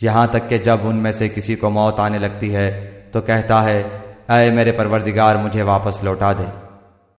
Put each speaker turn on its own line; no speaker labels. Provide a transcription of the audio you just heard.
یہاں تک کہ جب ان میں سے کسی کو موت آنے لگتی ہے تو کہتا ہے، اے میرے پروردگار، مجھے واپس لوٹا دے۔